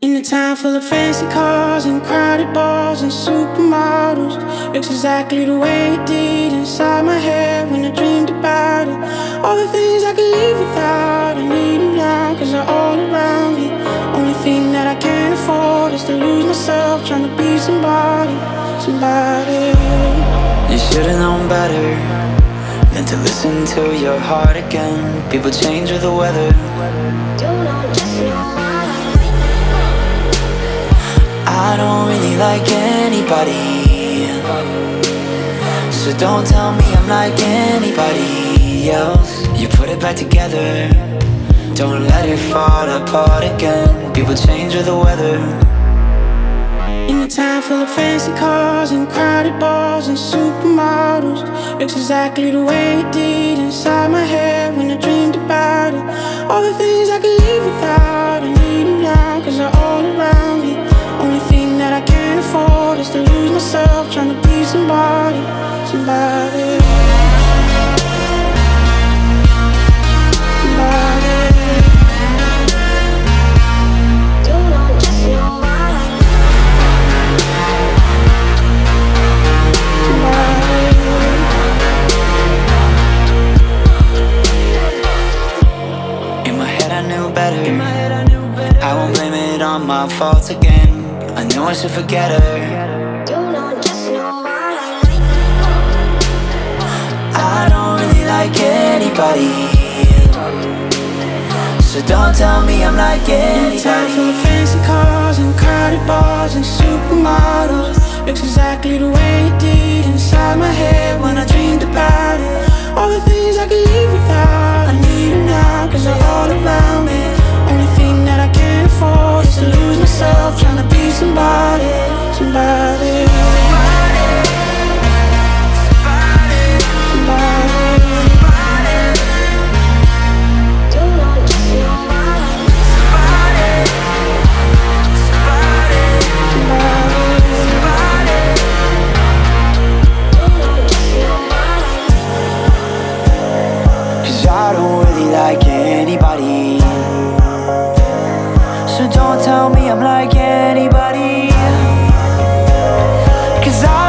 In a town full of fancy cars and crowded bars and supermodels, looks exactly the way it did inside my head when I dreamed about it. All the things I could live without, I need them now, cause they're all around me. Only thing that I can't afford is to lose myself trying to be somebody, somebody. You should've known better than to listen to your heart again. People change with the weather. Like anybody. So don't tell me I'm like anybody else. You put it back together. Don't let it fall apart again. People change with the weather. In a town full of fancy cars and crowded bars and supermodels, looks exactly the way it did inside my head when I dreamed about somebody, somebody. Somebody. In my head, I knew better. I won't blame it on my fault again. I knew I should forget her. Anybody. So don't tell me I'm like In a town full of fancy cars and crowded bars and supermodels Looks exactly the way Don't tell me I'm like anybody. Cause I